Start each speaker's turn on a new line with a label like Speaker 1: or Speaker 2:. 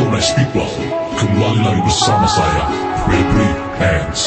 Speaker 1: People Kembali lagi bersama saya Febri Hands